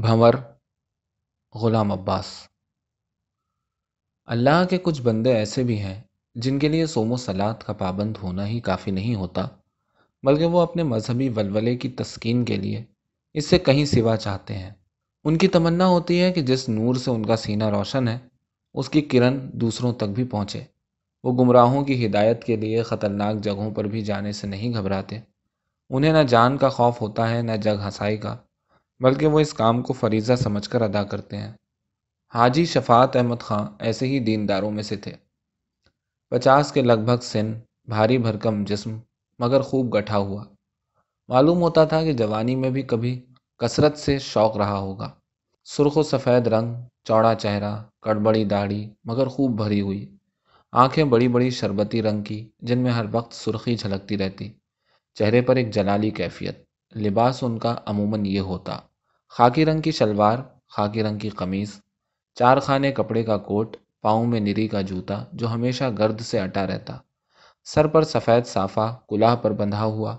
بھنور غلام عباس۔ اللہ کے کچھ بندے ایسے بھی ہیں جن کے لیے سوم و سلاد کا پابند ہونا ہی کافی نہیں ہوتا، بلکہ وہ اپنے مذہبی ولولے کی تسکین کے لیے اس سے کہیں سوا چاہتے ہیں۔ ان کی تمنا ہوتی ہے کہ جس نور سے ان کا سینہ روشن ہے، اس کی کرن دوسروں تک بھی پہنچے۔ وہ گمراہوں کی ہدایت کے لیے خطرناک جگہوں پر بھی جانے سے نہیں گھبراتے۔ انہیں نہ جان کا خوف ہوتا ہے، نہ جگ ہنسائی کا۔ بلکہ وہ اس کام کو فریضہ سمجھ کر ادا کرتے ہیں۔ حاجی شفاعت احمد خان ایسے ہی دینداروں میں سے تھے۔ پچاس کے لگ بھگ سن، بھاری بھرکم جسم، مگر خوب گٹھا ہوا۔ معلوم ہوتا تھا کہ جوانی میں بھی کبھی کثرت سے شوق رہا ہوگا۔ سرخ و سفید رنگ، چوڑا چہرہ، کڑبڑی داڑھی، مگر خوب بھری ہوئی۔ آنکھیں بڑی بڑی شربتی رنگ کی، جن میں ہر وقت سرخی جھلکتی رہتی۔ چہرے پر ایک جلالی کیفیت۔ لباس ان کا عموماً یہ ہوتا۔ خاکی رنگ کی شلوار، خاکی رنگ کی قمیض چار خانے کپڑے کا کوٹ، پاؤں میں نری کا جوتا جو ہمیشہ گرد سے اٹا رہتا۔ سر پر سفید صافہ، کلاہ پر بندھا ہوا،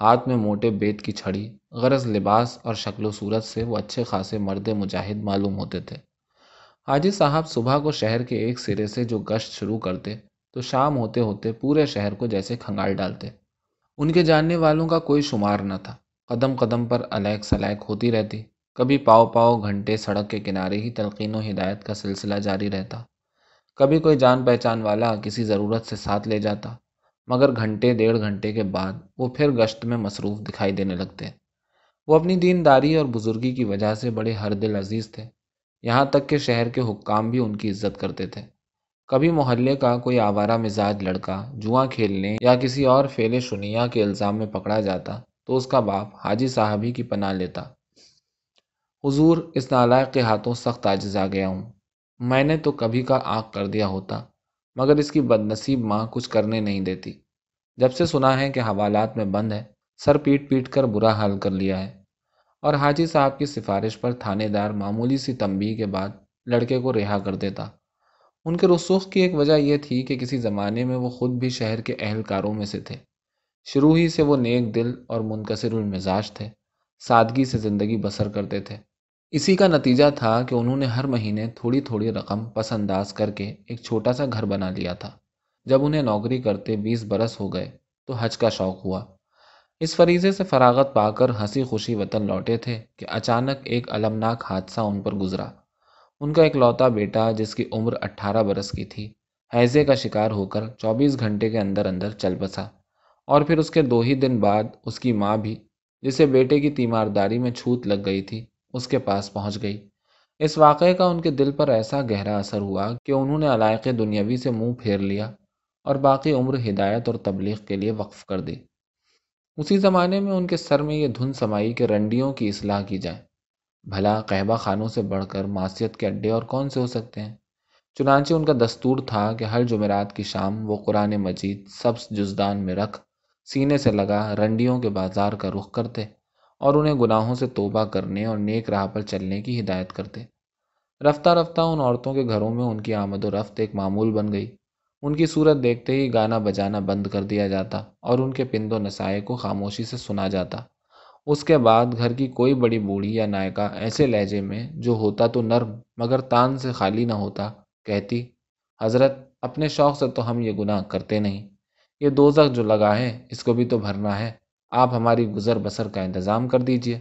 ہاتھ میں موٹے بیت کی چھڑی، غرض لباس اور شکل و صورت سے وہ اچھے خاصے مرد مجاہد معلوم ہوتے تھے۔ حاجی صاحب صبح کو شہر کے ایک سرے سے جو گشت شروع کرتے، تو شام ہوتے ہوتے پورے شہر کو جیسے کھنگال ڈالتے۔ ان کے جاننے والوں کا کوئی شمار نہ تھا۔ قدم قدم پر الیک سلیک ہوتی رہتی۔ کبھی پاؤ پاؤ گھنٹے سڑک کے کنارے ہی تلقین و ہدایت کا سلسلہ جاری رہتا۔ کبھی کوئی جان پہچان والا کسی ضرورت سے ساتھ لے جاتا، مگر گھنٹے ڈیڑھ گھنٹے کے بعد وہ پھر گشت میں مصروف دکھائی دینے لگتے۔ وہ اپنی دینداری اور بزرگی کی وجہ سے بڑے ہر دل عزیز تھے۔ یہاں تک کہ شہر کے حکام بھی ان کی عزت کرتے تھے۔ کبھی محلے کا کوئی آوارہ مزاج لڑکا جواں کھیلنے یا کسی اور فیل شنیا کے الزام میں پکڑا جاتا تو اس کا باپ حاجی صاحب ہی کی پناہ لیتا۔ حضور اس نالائق کے ہاتھوں سخت آجز آ گیا ہوں۔ میں نے تو کبھی کا آنکھ کر دیا ہوتا، مگر اس کی بد نصیب ماں کچھ کرنے نہیں دیتی۔ جب سے سنا ہے کہ حوالات میں بند ہے، سر پیٹ پیٹ کر برا حال کر لیا ہے۔ اور حاجی صاحب کی سفارش پر تھانے دار معمولی سی تنبیہ کے بعد لڑکے کو رہا کر دیتا۔ ان کے رسوخ کی ایک وجہ یہ تھی کہ کسی زمانے میں وہ خود بھی شہر کے اہلکاروں میں سے تھے۔ شروع ہی سے وہ نیک دل اور منکسر المزاج تھے، سادگی سے زندگی بسر کرتے تھے۔ اسی کا نتیجہ تھا کہ انہوں نے ہر مہینے تھوڑی تھوڑی رقم پس انداز کر کے ایک چھوٹا سا گھر بنا لیا تھا۔ جب انہیں نوکری کرتے بیس برس ہو گئے تو حج کا شوق ہوا۔ اس فریضے سے فراغت پا کر ہنسی خوشی وطن لوٹے تھے کہ اچانک ایک المناک حادثہ ان پر گزرا۔ ان کا ایک لوتا بیٹا جس کی عمر اٹھارہ برس کی تھی، حیضے کا شکار ہو کر چوبیس گھنٹے کے اندر اندر چل بسا۔ اور پھر اس کے دو ہی دن بعد اس کی ماں بھی، جسے بیٹے کی تیمارداری میں چھوت لگ گئی تھی، اس کے پاس پہنچ گئی۔ اس واقعے کا ان کے دل پر ایسا گہرا اثر ہوا کہ انہوں نے علائق دنیاوی سے منہ پھیر لیا اور باقی عمر ہدایت اور تبلیغ کے لیے وقف کر دی۔ اسی زمانے میں ان کے سر میں یہ دھن سمائی کہ رنڈیوں کی اصلاح کی جائے۔ بھلا قہبہ خانوں سے بڑھ کر معاشیت کے اڈے اور کون سے ہو سکتے ہیں؟ چنانچہ ان کا دستور تھا کہ ہر جمعرات کی شام وہ قرآن مجید سبز جزدان میں رکھ سینے سے لگا، رنڈیوں کے بازار کا رخ کرتے اور انہیں گناہوں سے توبہ کرنے اور نیک راہ پر چلنے کی ہدایت کرتے۔ رفتہ رفتہ ان عورتوں کے گھروں میں ان کی آمد و رفت ایک معمول بن گئی۔ ان کی صورت دیکھتے ہی گانا بجانا بند کر دیا جاتا اور ان کے پند و نسائے کو خاموشی سے سنا جاتا۔ اس کے بعد گھر کی کوئی بڑی بوڑھی یا نائکا ایسے لہجے میں، جو ہوتا تو نرم مگر تان سے خالی نہ ہوتا، کہتی، حضرت، اپنے شوق سے تو ہم یہ گناہ کرتے نہیں۔ یہ دوزخ جو لگا ہے، اس کو بھی تو بھرنا ہے۔ آپ ہماری گزر بسر کا انتظام کر دیجیے۔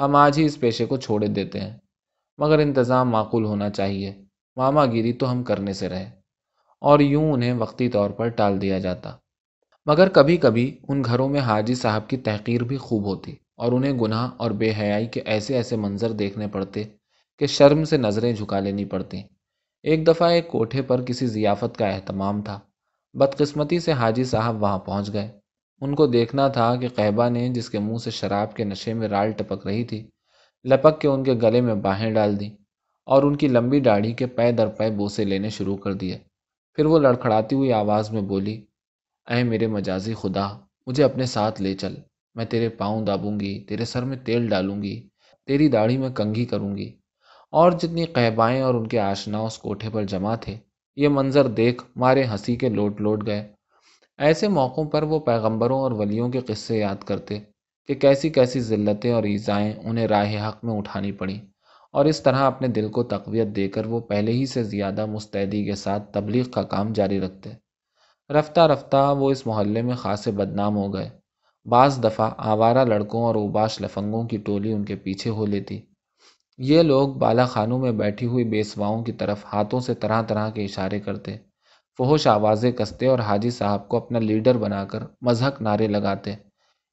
ہم آج ہی اس پیشے کو چھوڑے دیتے ہیں۔ مگر انتظام معقول ہونا چاہیے۔ ماما گیری تو ہم کرنے سے رہے۔ اور یوں انہیں وقتی طور پر ٹال دیا جاتا۔ مگر کبھی کبھی ان گھروں میں حاجی صاحب کی تحقیر بھی خوب ہوتی اور انہیں گناہ اور بے حیائی کے ایسے ایسے منظر دیکھنے پڑتے کہ شرم سے نظریں جھکا لینی پڑتی ایک دفعہ ایک کوٹھے پر کسی ضیافت کا اہتمام تھا۔ بدقسمتی سے حاجی صاحب وہاں پہنچ گئے۔ ان کو دیکھنا تھا کہ قہبہ نے جس کے منہ سے شراب کے نشے میں رال ٹپک رہی تھی، لپک کے ان کے گلے میں باہیں ڈال دی اور ان کی لمبی داڑھی کے پے در پے بوسے لینے شروع کر دیے۔ پھر وہ لڑکھڑاتی ہوئی آواز میں بولی، اے میرے مجازی خدا، مجھے اپنے ساتھ لے چل، میں تیرے پاؤں دابوں گی، تیرے سر میں تیل ڈالوں گی، تیری داڑھی میں کنگھی کروں گی۔ اور جتنی قہبائیں اور ان کے آشنا اس کوٹھے پر جمع تھے یہ منظر دیکھ مارے ہنسی کے لوٹ لوٹ گئے۔ ایسے موقعوں پر وہ پیغمبروں اور ولیوں کے قصے یاد کرتے کہ کیسی کیسی ذلتیں اور ایزائیں انہیں راہ حق میں اٹھانی پڑیں۔ اور اس طرح اپنے دل کو تقویت دے کر وہ پہلے ہی سے زیادہ مستعدی کے ساتھ تبلیغ کا کام جاری رکھتے۔ رفتہ رفتہ وہ اس محلے میں خاصے بدنام ہو گئے۔ بعض دفعہ آوارہ لڑکوں اور اوباش لفنگوں کی ٹولی ان کے پیچھے ہو لیتی۔ یہ لوگ بالا خانوں میں بیٹھی ہوئی بیسواؤں کی طرف ہاتھوں سے طرح طرح کے اشارے کرتے۔ فحوش آوازیں کستے اور حاجی صاحب کو اپنا لیڈر بنا کر مذہق نعرے لگاتے۔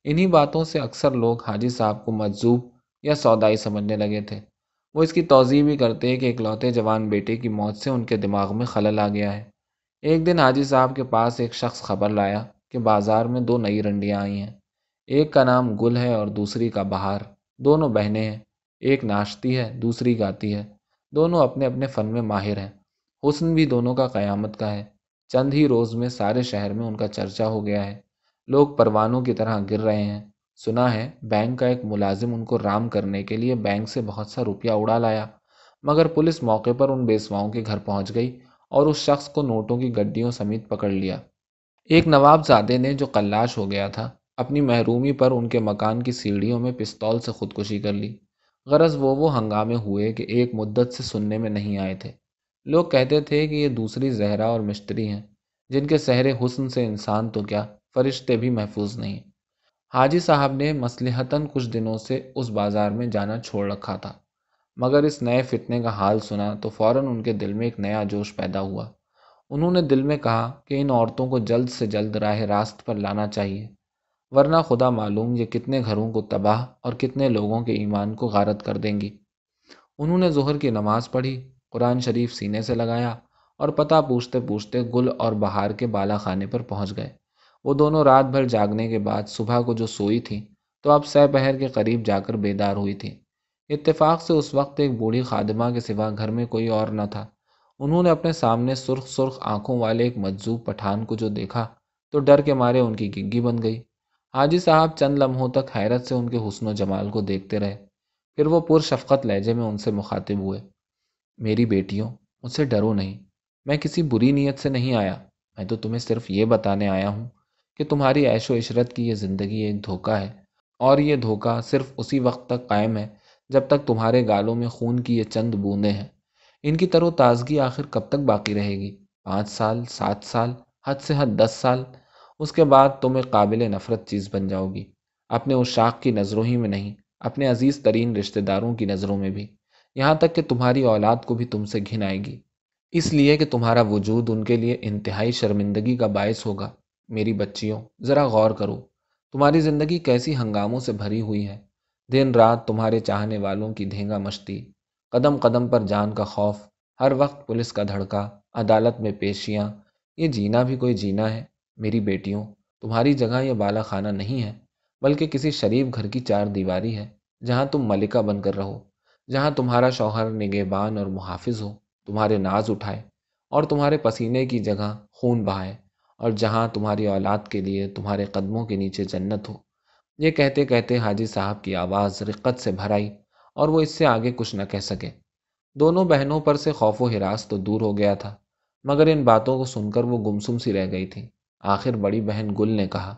انہی باتوں سے اکثر لوگ حاجی صاحب کو مجذوب یا سودائی سمجھنے لگے تھے۔ وہ اس کی توضیع بھی کرتے کہ اکلوتے جوان بیٹے کی موت سے ان کے دماغ میں خلل آ گیا ہے۔ ایک دن حاجی صاحب کے پاس ایک شخص خبر لایا کہ بازار میں دو نئی رنڈیاں آئی ہیں۔ ایک کا نام گل ہے اور دوسری کا بہار۔ دونوں بہنیں ہیں۔ ایک ناشتی ہے، دوسری گاتی ہے۔ دونوں اپنے اپنے فن میں ماہر ہیں۔ حسن بھی دونوں کا قیامت کا ہے۔ چند ہی روز میں سارے شہر میں ان کا چرچا ہو گیا ہے۔ لوگ پروانوں کی طرح گر رہے ہیں۔ سنا ہے، بینک کا ایک ملازم ان کو رام کرنے کے لیے بینک سے بہت سا روپیہ اڑا لایا۔ مگر پولیس موقع پر ان بیسواؤں کے گھر پہنچ گئی اور اس شخص کو نوٹوں کی گڈیوں سمیت پکڑ لیا۔ ایک نواب زادے نے جو کلاش ہو گیا تھا، اپنی محرومی پر ان کے مکان کی سیڑھیوں میں پستول سے خودکشی کر لی۔ غرض وہ وہ ہنگامے ہوئے کہ ایک مدت سے سننے میں نہیں آئے تھے۔ لوگ کہتے تھے کہ یہ دوسری زہرا اور مشتری ہیں، جن کے سہرے حسن سے انسان تو کیا فرشتے بھی محفوظ نہیں۔ حاجی صاحب نے مسلحتاً کچھ دنوں سے اس بازار میں جانا چھوڑ رکھا تھا۔ مگر اس نئے فتنے کا حال سنا تو فوراً ان کے دل میں ایک نیا جوش پیدا ہوا۔ انہوں نے دل میں کہا کہ ان عورتوں کو جلد سے جلد راہ راست پر لانا چاہیے۔ ورنہ خدا معلوم یہ کتنے گھروں کو تباہ اور کتنے لوگوں کے ایمان کو غارت کر دیں گی۔ انہوں نے ظہر کی نماز پڑھی، قرآن شریف سینے سے لگایا اور پتہ پوچھتے پوچھتے گل اور بہار کے بالا خانے پر پہنچ گئے۔ وہ دونوں رات بھر جاگنے کے بعد صبح کو جو سوئی تھیں تو اب سہ پہر کے قریب جا کر بیدار ہوئی تھیں اتفاق سے اس وقت ایک بوڑھی خادمہ کے سوا گھر میں کوئی اور نہ تھا۔ انہوں نے اپنے سامنے سرخ سرخ آنکھوں والے ایک مجذوب پٹھان کو جو دیکھا تو ڈر کے مارے ان کی گگی بن گئی۔ حاجی صاحب چند لمحوں تک حیرت سے ان کے حسن و جمال کو دیکھتے رہے۔ پھر وہ پر شفقت لہجے میں ان سے مخاطب ہوئے۔ میری بیٹیوں، مجھ سے ڈرو نہیں۔ میں کسی بری نیت سے نہیں آیا۔ میں تو تمہیں صرف یہ بتانے آیا ہوں کہ تمہاری عیش و عشرت کی یہ زندگی ایک دھوکہ ہے۔ اور یہ دھوکہ صرف اسی وقت تک قائم ہے جب تک تمہارے گالوں میں خون کی یہ چند بوندیں ہیں۔ ان کی تر و تازگی آخر کب تک باقی رہے گی؟ پانچ سال، سات سال، حد سے حد دس سال۔ اس کے بعد تم ایک قابل نفرت چیز بن جاؤ گی۔ اپنے اس شاخ کی نظروں ہی میں نہیں، اپنے عزیز ترین رشتہ داروں کی نظروں میں بھی۔ یہاں تک کہ تمہاری اولاد کو بھی تم سے گھن آئے گی۔ اس لیے کہ تمہارا وجود ان کے لیے انتہائی شرمندگی کا باعث ہوگا۔ میری بچیوں، ذرا غور کرو۔ تمہاری زندگی کیسی ہنگاموں سے بھری ہوئی ہے؟ دن رات تمہارے چاہنے والوں کی دھینگا مشتی، قدم قدم پر جان کا خوف، ہر وقت پولیس کا دھڑکا، عدالت میں پیشیاں، یہ جینا بھی کوئی جینا ہے۔ میری بیٹیوں، تمہاری جگہ یہ بالا خانہ نہیں ہے، بلکہ کسی شریف گھر کی چار دیواری ہے، جہاں تم ملکہ بن کر رہو، جہاں تمہارا شوہر نگہبان اور محافظ ہو، تمہارے ناز اٹھائے اور تمہارے پسینے کی جگہ خون بہائے اور جہاں تمہاری اولاد کے لیے تمہارے قدموں کے نیچے جنت ہو۔ یہ کہتے کہتے حاجی صاحب کی آواز رقت سے بھر آئی اور وہ اس سے آگے کچھ نہ کہہ سکے۔ دونوں بہنوں پر سے خوف و ہراس تو دور ہو گیا تھا، مگر ان باتوں کو سن کر وہ گمسم سی رہ گئی تھی آخر بڑی بہن گل نے کہا،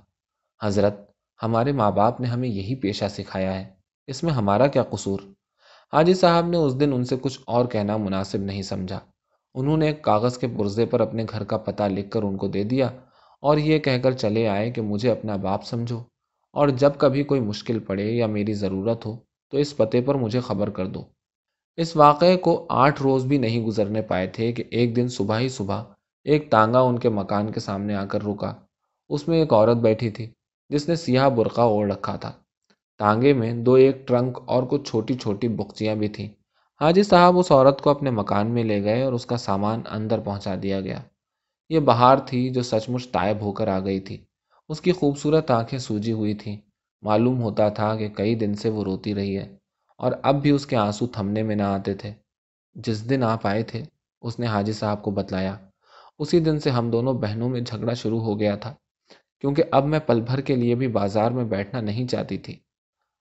حضرت، ہمارے ماں باپ نے ہمیں یہی پیشہ سکھایا ہے، اس میں ہمارا کیا قصور؟ حاجی صاحب نے اس دن ان سے کچھ اور کہنا مناسب نہیں سمجھا۔ انہوں نے ایک کاغذ کے پرزے پر اپنے گھر کا پتہ لکھ کر ان کو دے دیا اور یہ کہہ کر چلے آئے کہ مجھے اپنا باپ سمجھو۔ اور جب کبھی کوئی مشکل پڑے یا میری ضرورت ہو تو اس پتے پر مجھے خبر کر دو۔ اس واقعے کو آٹھ روز بھی نہیں گزرنے پائے تھے کہ ایک دن صبح ہی صبح ایک تانگا ان کے مکان کے سامنے آ کر رکا۔ اس میں ایک عورت بیٹھی تھی، جس نے سیاہ برقع اوڑھ رکھا تھا۔ تانگے میں دو ایک ٹرنک اور کچھ چھوٹی چھوٹی بخچیاں بھی تھیں۔ حاجی صاحب اس عورت کو اپنے مکان میں لے گئے اور اس کا سامان اندر پہنچا دیا گیا۔ یہ بہار تھی جو سچ مچ تائب ہو کر آ گئی تھی۔ اس کی خوبصورت آنکھیں سوجی ہوئی تھیں۔ معلوم ہوتا تھا کہ کئی دن سے وہ روتی رہی ہے اور اب بھی اس کے آنسو تھمنے میں نہ آتے تھے۔ جس دن آپ آئے تھے، اس نے حاجی صاحب کو بتلایا۔ اسی دن سے ہم دونوں بہنوں میں جھگڑا شروع ہو گیا تھا، کیونکہ اب میں پل بھر کے لیے بھی بازار میں بیٹھنا نہیں چاہتی تھی۔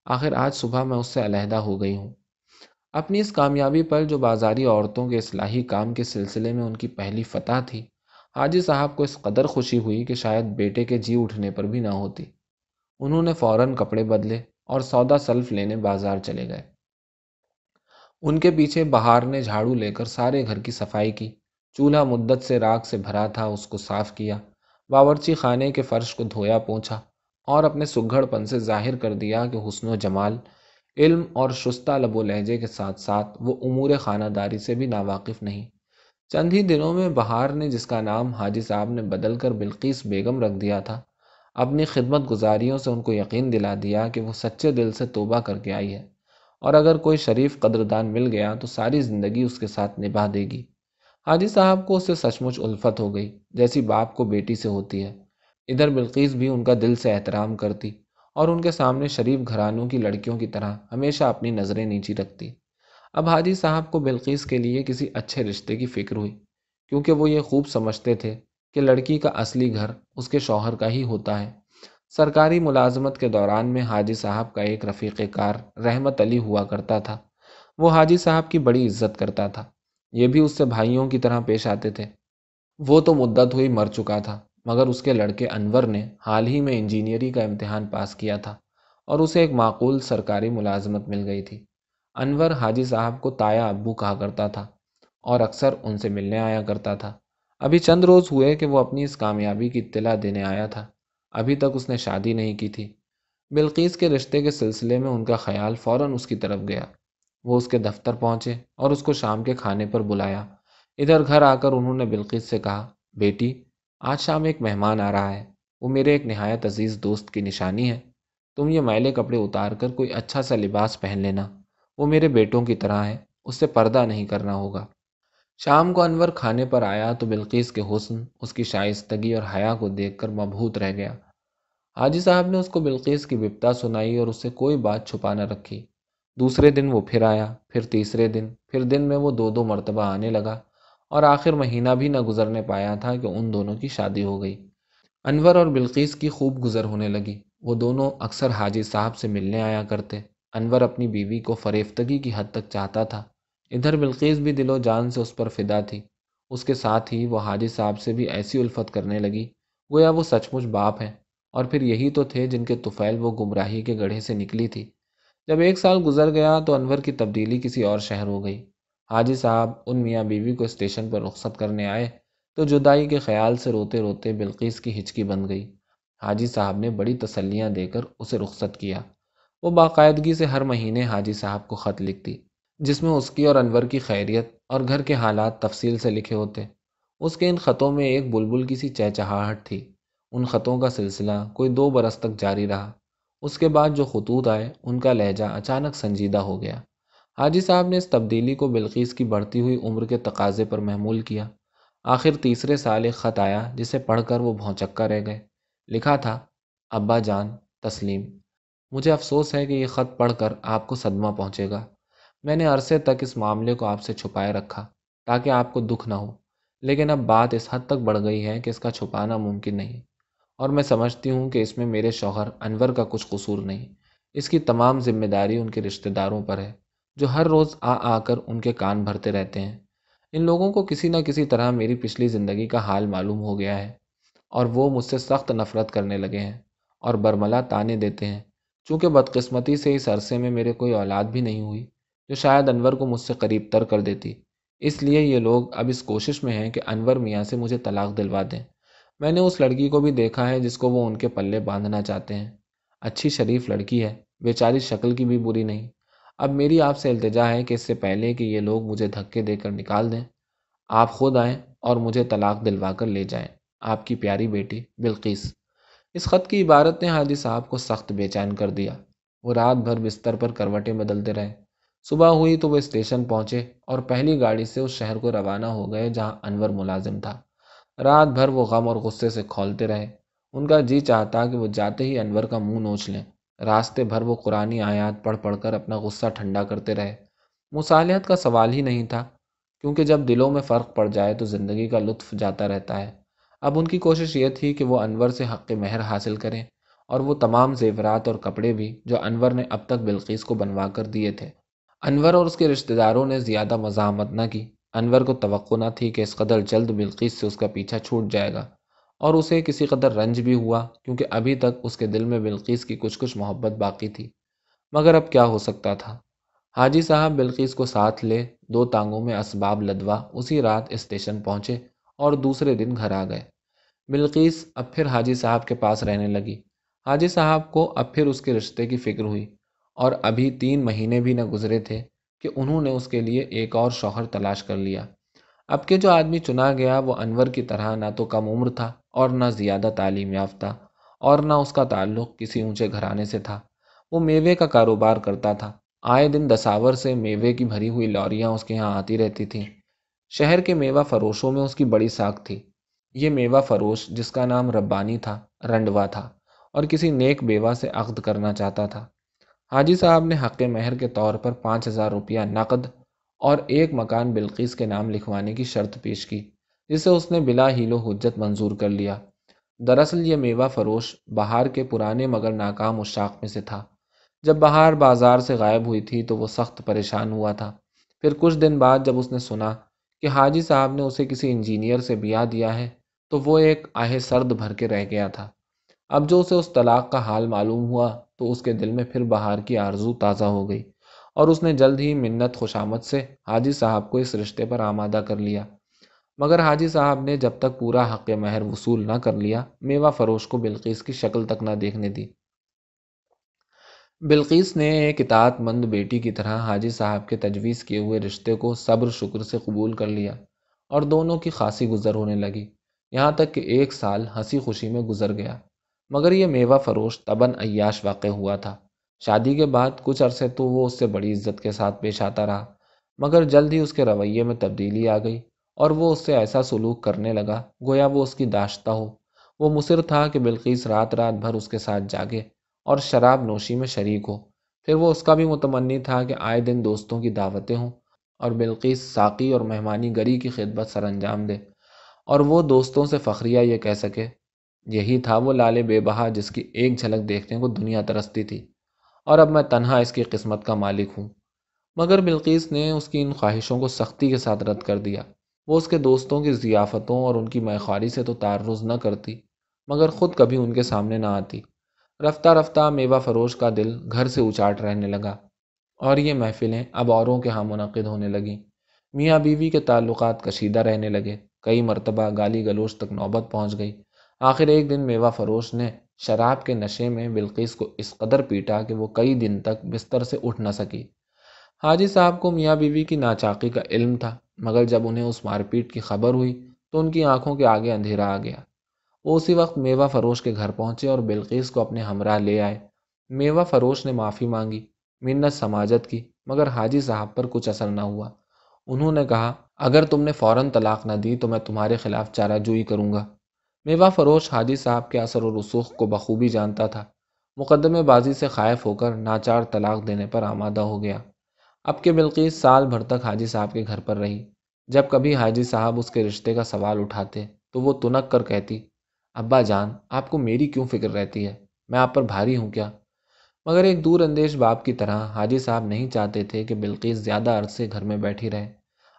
آخر آج صبح میں اس سے علیحدہ ہو گئی ہوں۔ اپنی اس کامیابی پر جو بازاری عورتوں کے اصلاحی کام کے سلسلے میں ان کی پہلی فتح تھی، حاجی صاحب کو اس قدر خوشی ہوئی کہ شاید بیٹے کے جی اٹھنے پر بھی نہ ہوتی۔ انہوں نے فوراً کپڑے بدلے اور سودا سلف لینے بازار چلے گئے۔ ان کے پیچھے بہار نے جھاڑو لے کر سارے گھر کی صفائی کی۔ چولہا مدت سے راکھ سے بھرا تھا، اس کو صاف کیا۔ باورچی خانے کے فرش کو دھویا پونچھا اور اپنے سگھڑ پن سے ظاہر کر دیا کہ حسن و جمال علم اور شستہ لب و لہجے کے ساتھ ساتھ وہ امور خانہ داری سے بھی ناواقف نہیں۔ چند ہی دنوں میں بہار نے جس کا نام حاجی صاحب نے بدل کر بلقیس بیگم رکھ دیا تھا، اپنی خدمت گزاریوں سے ان کو یقین دلا دیا کہ وہ سچے دل سے توبہ کر کے آئی ہے۔ اور اگر کوئی شریف قدردان مل گیا تو ساری زندگی اس کے ساتھ نبھا دے گی۔ حاجی صاحب کو اس سے سچ مچ الفت ہو گئی، جیسی باپ کو بیٹی سے ہوتی ہے۔ ادھر بلقیس بھی ان کا دل سے احترام کرتی اور ان کے سامنے شریف گھرانوں کی لڑکیوں کی طرح ہمیشہ اپنی نظریں نیچی رکھتی۔ اب حاجی صاحب کو بلقیس کے لیے کسی اچھے رشتے کی فکر ہوئی، کیونکہ وہ یہ خوب سمجھتے تھے کہ لڑکی کا اصلی گھر اس کے شوہر کا ہی ہوتا ہے۔ سرکاری ملازمت کے دوران میں حاجی صاحب کا ایک رفیق کار رحمت علی ہوا کرتا تھا۔ وہ حاجی صاحب کی بڑی عزت کرتا تھا۔ یہ بھی اس سے بھائیوں کی طرح پیش آتے تھے۔ وہ تو مدت ہوئی مر چکا تھا، مگر اس کے لڑکے انور نے حال ہی میں انجینئری کا امتحان پاس کیا تھا اور اسے ایک معقول سرکاری ملازمت مل گئی تھی۔ انور حاجی صاحب کو تایا ابو کہا کرتا تھا اور اکثر ان سے ملنے آیا کرتا تھا۔ ابھی چند روز ہوئے کہ وہ اپنی اس کامیابی کی اطلاع دینے آیا تھا۔ ابھی تک اس نے شادی نہیں کی تھی۔ بلقیس کے رشتے کے سلسلے میں ان کا خیال فوراً اس کی طرف گیا۔ وہ اس کے دفتر پہنچے اور اس کو شام کے کھانے پر بلایا۔ ادھر گھر آ کر انہوں نے بلقیس سے کہا، بیٹی، آج شام ایک مہمان آ رہا ہے۔ وہ میرے ایک نہایت عزیز دوست کی نشانی ہے۔ تم یہ میلے کپڑے اتار کر کوئی اچھا سا لباس پہن لینا۔ وہ میرے بیٹوں کی طرح ہے اس سے پردہ نہیں کرنا ہوگا۔ شام کو انور کھانے پر آیا تو بلقیس کے حسن، اس کی شائستگی اور حیا کو دیکھ کر مبہوت رہ گیا۔ حاجی صاحب نے اس کو بلقیس کی بپتا سنائی اور اس سے کوئی بات چھپا نہ رکھی۔ دوسرے دن وہ پھر آیا، پھر تیسرے دن، پھر دن میں وہ دو دو مرتبہ آنے لگا اور آخر مہینہ بھی نہ گزرنے پایا تھا کہ ان دونوں کی شادی ہو گئی۔ انور اور بلقیس کی خوب گزر ہونے لگی۔ وہ دونوں اکثر حاجی صاحب سے ملنے آیا کرتے۔ انور اپنی بیوی کو فریفتگی کی حد تک چاہتا تھا۔ ادھر بلقیس بھی دل و جان سے اس پر فدا تھی۔ اس کے ساتھ ہی وہ حاجی صاحب سے بھی ایسی الفت کرنے لگی۔ گویا وہ سچ مچ باپ ہیں۔ اور پھر یہی تو تھے جن کے طفیل وہ گمراہی کے گڑھے سے نکلی تھی۔ جب ایک سال گزر گیا تو انور کی تبدیلی کسی اور شہر ہو گئی۔ حاجی صاحب، ان میاں بیوی کو اسٹیشن پر رخصت کرنے آئے تو جدائی کے خیال سے روتے روتے بلقیس کی ہچکی بن گئی۔ حاجی صاحب نے بڑی تسلیاں دے کر اسے رخصت کیا۔ وہ باقاعدگی سے ہر مہینے حاجی صاحب کو خط لکھتی، جس میں اس کی اور انور کی خیریت اور گھر کے حالات تفصیل سے لکھے ہوتے۔ اس کے ان خطوں میں ایک بلبل کی سی چہچہاہٹ تھی۔ ان خطوں کا سلسلہ کوئی دو برس تک جاری رہا۔ اس کے بعد جو خطوط آئے، ان کا لہجہ اچانک سنجیدہ ہو گیا۔ حاجی صاحب نے اس تبدیلی کو بلقیس کی بڑھتی ہوئی عمر کے تقاضے پر محمول کیا۔ آخر تیسرے سال ایک خط آیا جسے پڑھ کر وہ بھونچکا رہ گئے۔ لکھا تھا، ابا جان، تسلیم۔ مجھے افسوس ہے کہ یہ خط پڑھ کر آپ کو صدمہ پہنچے گا۔ میں نے عرصے تک اس معاملے کو آپ سے چھپائے رکھا تاکہ آپ کو دکھ نہ ہو۔ لیکن اب بات اس حد تک بڑھ گئی ہے کہ اس کا چھپانا ممکن نہیں۔ اور میں سمجھتی ہوں کہ اس میں میرے شوہر انور کا کچھ قصور نہیں۔ اس کی تمام ذمہ داری ان کے رشتہ داروں پر ہے، جو ہر روز آ آ کر ان کے کان بھرتے رہتے ہیں۔ ان لوگوں کو کسی نہ کسی طرح میری پچھلی زندگی کا حال معلوم ہو گیا ہے اور وہ مجھ سے سخت نفرت کرنے لگے ہیں اور برملا تانے دیتے ہیں۔ چونکہ بدقسمتی سے اس عرصے میں میرے کوئی اولاد بھی نہیں ہوئی، جو شاید انور کو مجھ سے قریب تر کر دیتی۔ اس لیے یہ لوگ اب اس کوشش میں ہیں کہ انور میاں سے مجھے طلاق دلوا دیں۔ میں نے اس لڑکی کو بھی دیکھا ہے جس کو وہ ان کے پلے باندھنا چاہتے ہیں۔ اچھی شریف لڑکی ہے، بیچاری شکل کی بھی بری نہیں۔ اب میری آپ سے التجا ہے کہ اس سے پہلے کہ یہ لوگ مجھے دھکے دے کر نکال دیں۔ آپ خود آئیں اور مجھے طلاق دلوا کر لے جائیں۔ آپ کی پیاری بیٹی بلقیس۔ اس خط کی عبارت نے حاجی صاحب کو سخت بے چین کر دیا۔ وہ رات بھر بستر پر کروٹیں بدلتے رہے۔ صبح ہوئی تو وہ اسٹیشن پہنچے اور پہلی گاڑی سے اس شہر کو روانہ ہو گئے جہاں انور ملازم تھا۔ رات بھر وہ غم اور غصے سے کھولتے رہے۔ ان کا جی چاہتا کہ وہ جاتے ہی انور کا منہ نوچ لیں۔ راستے بھر وہ قرآن آیات پڑھ پڑھ کر اپنا غصہ ٹھنڈا کرتے رہے۔ مصالحت کا سوال ہی نہیں تھا، کیونکہ جب دلوں میں فرق پڑ جائے تو زندگی کا لطف جاتا رہتا ہے۔ اب ان کی کوشش یہ تھی کہ وہ انور سے حق مہر حاصل کریں اور وہ تمام زیورات اور کپڑے بھی جو انور نے اب تک بلقیس کو بنوا کر دیے تھے۔ انور اور اس کے رشتہ داروں نے زیادہ مزاحمت نہ کی۔ انور کو توقع نہ تھی کہ اس قدر جلد بلقیس سے اس کا پیچھا چھوٹ جائے گا اور اسے کسی قدر رنج بھی ہوا کیونکہ ابھی تک اس کے دل میں بلقیس کی کچھ کچھ محبت باقی تھی۔ مگر اب کیا ہو سکتا تھا؟ حاجی صاحب بلقیس کو ساتھ لے دو ٹانگوں میں اسباب لدوا اسی رات اسٹیشن پہنچے اور دوسرے دن گھر آ گئے۔ بلقیس اب پھر حاجی صاحب کے پاس رہنے لگی۔ حاجی صاحب کو اب پھر اس کے رشتے کی فکر ہوئی اور ابھی تین مہینے بھی نہ گزرے تھے۔ کہ انہوں نے اس کے لیے ایک اور شوہر تلاش کر لیا۔ اب کے جو آدمی چنا گیا وہ انور کی طرح نہ تو کم عمر تھا اور نہ زیادہ تعلیم یافتہ اور نہ اس کا تعلق کسی اونچے گھرانے سے تھا۔ وہ میوے کا کاروبار کرتا تھا۔ آئے دن دساور سے میوے کی بھری ہوئی لاریاں اس کے یہاں آتی رہتی تھیں۔ شہر کے میوہ فروشوں میں اس کی بڑی ساکھ تھی۔ یہ میوہ فروش جس کا نام ربانی تھا، رنڈوا تھا اور کسی نیک بیوہ سے عقد کرنا چاہتا تھا۔ حاجی صاحب نے حق مہر کے طور پر پانچ ہزار روپیہ نقد اور ایک مکان بلقیس کے نام لکھوانے کی شرط پیش کی، جسے اس نے بلا ہیلو حجت منظور کر لیا۔ دراصل یہ میوہ فروش بہار کے پرانے مگر ناکام اشاق میں سے تھا۔ جب بہار بازار سے غائب ہوئی تھی تو وہ سخت پریشان ہوا تھا۔ پھر کچھ دن بعد جب اس نے سنا کہ حاجی صاحب نے اسے کسی انجینئر سے بیاہ دیا ہے تو وہ ایک آہ سرد بھر کے رہ گیا تھا۔ اب جو اسے اس طلاق کا حال معلوم ہوا تو اس کے دل میں پھر بہار کی آرزو تازہ ہو گئی اور اس نے جلد ہی منت خوشامد سے حاجی صاحب کو اس رشتے پر آمادہ کر لیا۔ مگر حاجی صاحب نے جب تک پورا حق مہر وصول نہ کر لیا، میوہ فروش کو بلقیس کی شکل تک نہ دیکھنے دی۔ بلقیس نے ایک اطاعت مند بیٹی کی طرح حاجی صاحب کے تجویز کیے ہوئے رشتے کو صبر شکر سے قبول کر لیا اور دونوں کی خاصی گزر ہونے لگی۔ یہاں تک کہ ایک سال ہنسی خوشی میں گزر گیا۔ مگر یہ میوہ فروش تباً عیاش واقع ہوا تھا۔ شادی کے بعد کچھ عرصے تو وہ اس سے بڑی عزت کے ساتھ پیش آتا رہا، مگر جلد ہی اس کے رویے میں تبدیلی آ گئی اور وہ اس سے ایسا سلوک کرنے لگا، گویا وہ اس کی داشتہ ہو۔ وہ مصر تھا کہ بلقیس رات رات بھر اس کے ساتھ جاگے اور شراب نوشی میں شریک ہو۔ پھر وہ اس کا بھی متمنی تھا کہ آئے دن دوستوں کی دعوتیں ہوں اور بلقیس ساقی اور مہمانی گری کی خدمت سر انجام دے اور وہ دوستوں سے فخریہ یہ کہہ سکے یہی تھا وہ لال بے بہا جس کی ایک جھلک دیکھنے کو دنیا ترستی تھی۔ اور اب میں تنہا اس کی قسمت کا مالک ہوں۔ مگر بلقیس نے اس کی ان خواہشوں کو سختی کے ساتھ رد کر دیا۔ وہ اس کے دوستوں کی ضیافتوں اور ان کی میخواری سے تو تعرض نہ کرتی، مگر خود کبھی ان کے سامنے نہ آتی۔ رفتہ رفتہ میوہ فروش کا دل گھر سے اچاٹ رہنے لگا۔ اور یہ محفلیں اب اوروں کے ہاں منعقد ہونے لگیں۔ میاں بیوی کے تعلقات کشیدہ رہنے لگے۔ کئی مرتبہ گالی گلوچ تک نوبت پہنچ گئی۔ آخر ایک دن میوہ فروش نے شراب کے نشے میں بلقیس کو اس قدر پیٹا کہ وہ کئی دن تک بستر سے اٹھ نہ سکی۔ حاجی صاحب کو میاں بیوی کی ناچاقی کا علم تھا، مگر جب انہیں اس مار پیٹ کی خبر ہوئی تو ان کی آنکھوں کے آگے اندھیرا آ گیا۔ وہ اسی وقت میوہ فروش کے گھر پہنچے اور بلقیس کو اپنے ہمراہ لے آئے۔ میوہ فروش نے معافی مانگی، منت سماجت کی، مگر حاجی صاحب پر کچھ اثر نہ ہوا۔ انہوں نے کہا، اگر تم نے فوراً طلاق نہ دی تو میں تمہارے خلاف چارہ جوئی کروں گا۔ میوہ فروش حاجی صاحب کے اثر و رسوخ کو بخوبی جانتا تھا۔ مقدمے بازی سے خائف ہو کر ناچار طلاق دینے پر آمادہ ہو گیا۔ اب کہ بلقیس سال بھر تک حاجی صاحب کے گھر پر رہی، جب کبھی حاجی صاحب اس کے رشتے کا سوال اٹھاتے تو وہ تنک کر کہتی، ابا جان، آپ کو میری کیوں فکر رہتی ہے؟ میں آپ پر بھاری ہوں کیا؟ مگر ایک دور اندیش باپ کی طرح حاجی صاحب نہیں چاہتے تھے کہ بلقیس زیادہ عرصے گھر میں بیٹھی رہے۔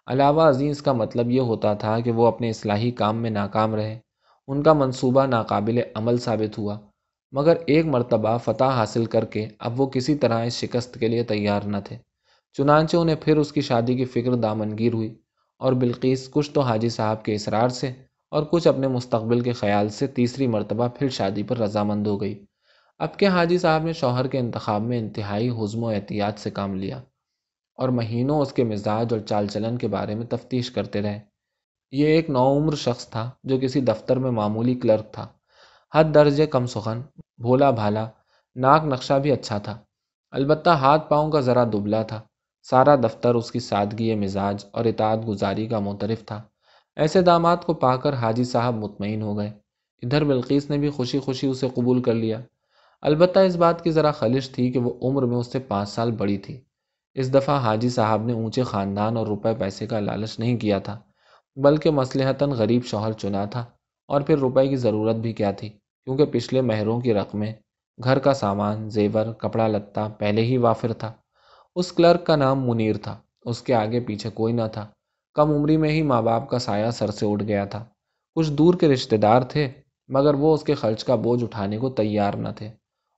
علاوہ عزیز کا مطلب یہ ہوتا تھا کہ وہ اپنے اصلاحی کام میں ناکام رہے۔ ان کا منصوبہ ناقابل عمل ثابت ہوا، مگر ایک مرتبہ فتح حاصل کر کے اب وہ کسی طرح اس شکست کے لیے تیار نہ تھے۔ چنانچہ انہیں پھر اس کی شادی کی فکر دامنگیر ہوئی اور بلقیس کچھ تو حاجی صاحب کے اصرار سے اور کچھ اپنے مستقبل کے خیال سے تیسری مرتبہ پھر شادی پر رضامند ہو گئی۔ اب کے حاجی صاحب نے شوہر کے انتخاب میں انتہائی حزم و احتیاط سے کام لیا اور مہینوں اس کے مزاج اور چال چلن کے بارے میں تفتیش کرتے رہے۔ یہ ایک نوعمر شخص تھا جو کسی دفتر میں معمولی کلرک تھا۔ حد درجے کم سخن، بھولا بھالا، ناک نقشہ بھی اچھا تھا۔ البتہ ہاتھ پاؤں کا ذرا دبلا تھا۔ سارا دفتر اس کی سادگی، مزاج اور اطاعت گزاری کا مترف تھا۔ ایسے داماد کو پا کر حاجی صاحب مطمئن ہو گئے۔ ادھر بلقیس نے بھی خوشی خوشی اسے قبول کر لیا۔ البتہ اس بات کی ذرا خلش تھی کہ وہ عمر میں اس سے پانچ سال بڑی تھی۔ اس دفعہ حاجی صاحب نے اونچے خاندان اور روپے پیسے کا لالچ نہیں کیا تھا۔ بلکہ مسلحتاً غریب شوہر چنا تھا اور پھر روپے کی ضرورت بھی کیا تھی، کیونکہ پچھلے مہروں کی رقمیں گھر کا سامان، زیور، کپڑا لتا پہلے ہی وافر تھا۔ اس کلرک کا نام منیر تھا، اس کے آگے پیچھے کوئی نہ تھا۔ کم عمری میں ہی ماں باپ کا سایہ سر سے اٹھ گیا تھا۔ کچھ دور کے رشتہ دار تھے، مگر وہ اس کے خرچ کا بوجھ اٹھانے کو تیار نہ تھے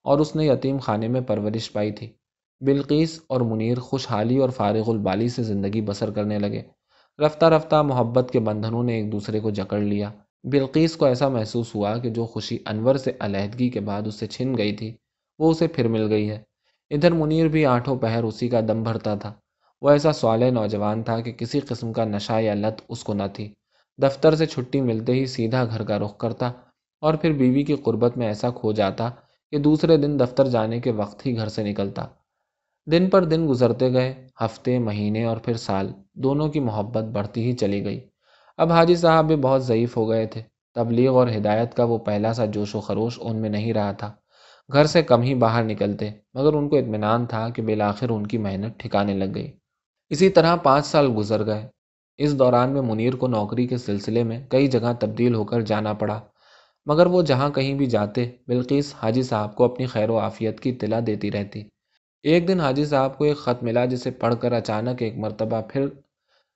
اور اس نے یتیم خانے میں پرورش پائی تھی۔ بلقیس اور منیر خوشحالی اور فارغ البالی سے زندگی بسر کرنے لگے۔ رفتہ رفتہ محبت کے بندھنوں نے ایک دوسرے کو جکڑ لیا۔ بلقیس کو ایسا محسوس ہوا کہ جو خوشی انور سے علیحدگی کے بعد اس سے چھن گئی تھی، وہ اسے پھر مل گئی ہے۔ ادھر منیر بھی آٹھوں پہر اسی کا دم بھرتا تھا۔ وہ ایسا سوال نوجوان تھا کہ کسی قسم کا نشہ یا لت اس کو نہ تھی۔ دفتر سے چھٹی ملتے ہی سیدھا گھر کا رخ کرتا اور پھر بیوی کی قربت میں ایسا کھو جاتا کہ دوسرے دن دفتر جانے کے وقت ہی گھر سے نکلتا۔ دن پر دن گزرتے گئے، ہفتے، مہینے اور پھر سال، دونوں کی محبت بڑھتی ہی چلی گئی۔ اب حاجی صاحب بھی بہت ضعیف ہو گئے تھے۔ تبلیغ اور ہدایت کا وہ پہلا سا جوش و خروش ان میں نہیں رہا تھا۔ گھر سے کم ہی باہر نکلتے، مگر ان کو اطمینان تھا کہ بالآخر ان کی محنت ٹھکانے لگ گئی۔ اسی طرح پانچ سال گزر گئے۔ اس دوران میں منیر کو نوکری کے سلسلے میں کئی جگہ تبدیل ہو کر جانا پڑا، مگر وہ جہاں کہیں بھی جاتے، بلقیس حاجی صاحب کو اپنی خیر و عافیت کی اطلاع دیتی رہتی۔ ایک دن حاجی صاحب کو ایک خط ملا جسے پڑھ کر اچانک ایک مرتبہ پھر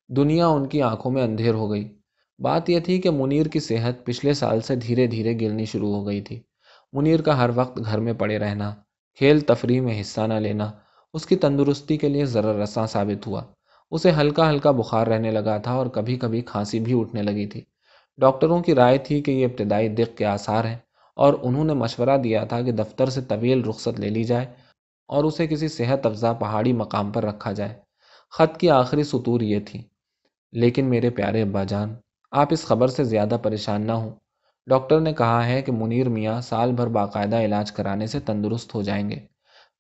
دنیا ان کی آنکھوں میں اندھیر ہو گئی۔ بات یہ تھی کہ منیر کی صحت پچھلے سال سے دھیرے دھیرے گرنی شروع ہو گئی تھی۔ منیر کا ہر وقت گھر میں پڑے رہنا، کھیل تفریح میں حصہ نہ لینا، اس کی تندرستی کے لیے ضرر رساں ثابت ہوا۔ اسے ہلکا ہلکا بخار رہنے لگا تھا اور کبھی کبھی کھانسی بھی اٹھنے لگی تھی۔ ڈاکٹروں کی رائے تھی کہ یہ ابتدائی دق کے آثار ہیں اور انہوں نے مشورہ دیا تھا کہ دفتر سے طویل رخصت لے لی جائے اور اسے کسی صحت افزا پہاڑی مقام پر رکھا جائے۔ خط کی آخری سطور یہ تھی، لیکن میرے پیارے ابا جان، آپ اس خبر سے زیادہ پریشان نہ ہوں۔ ڈاکٹر نے کہا ہے کہ منیر میاں سال بھر باقاعدہ علاج کرانے سے تندرست ہو جائیں گے۔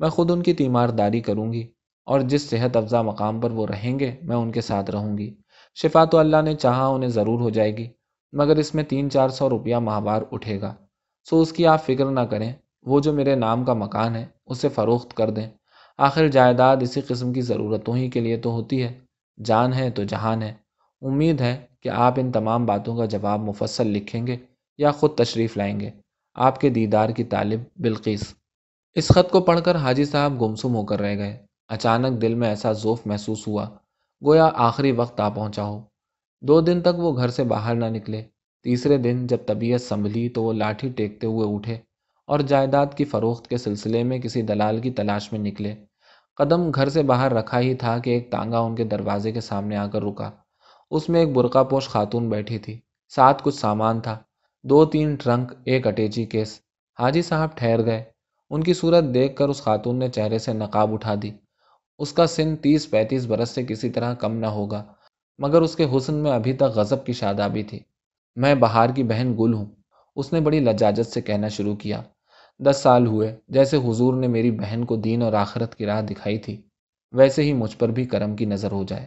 میں خود ان کی تیمارداری کروں گی، اور جس صحت افزا مقام پر وہ رہیں گے، میں ان کے ساتھ رہوں گی۔ شفا تو اللہ نے چاہا انہیں ضرور ہو جائے گی، مگر اس میں تین چار سو روپیہ ماہوار اٹھے گا۔ سو اس کی آپ فکر نہ کریں وہ جو میرے نام کا مکان ہے، اسے فروخت کر دیں۔ آخر جائیداد اسی قسم کی ضرورتوں ہی کے لیے تو ہوتی ہے۔ جان ہے تو جہان ہے۔ امید ہے کہ آپ ان تمام باتوں کا جواب مفصل لکھیں گے یا خود تشریف لائیں گے۔ آپ کے دیدار کی طالب بلقیس۔ اس خط کو پڑھ کر حاجی صاحب گمسم ہو کر رہ گئے۔ اچانک دل میں ایسا ذوف محسوس ہوا، گویا آخری وقت آ پہنچا ہو۔ دو دن تک وہ گھر سے باہر نہ نکلے۔ تیسرے دن جب طبیعت سنبھلی تو وہ لاٹھی ٹیکتے ہوئے اٹھے۔ اور جائیداد کی فروخت کے سلسلے میں کسی دلال کی تلاش میں نکلے۔ قدم گھر سے باہر رکھا ہی تھا کہ ایک تانگا ان کے دروازے کے سامنے آ کر رکا۔ اس میں ایک برقع پوش خاتون بیٹھی تھی۔ ساتھ کچھ سامان تھا۔ دو تین ٹرنک، ایک اٹیچی کیس۔ حاجی صاحب ٹھہر گئے۔ ان کی صورت دیکھ کر اس خاتون نے چہرے سے نقاب اٹھا دی۔ اس کا سن تیس پینتیس برس سے کسی طرح کم نہ ہوگا، مگر اس کے حسن میں ابھی تک غضب کی شادابی تھی۔ میں بہار کی بہن گل ہوں۔ اس نے بڑی لجاجت سے کہنا شروع کیا۔ دس سال ہوئے، جیسے حضور نے میری بہن کو دین اور آخرت کی راہ دکھائی تھی، ویسے ہی مجھ پر بھی کرم کی نظر ہو جائے۔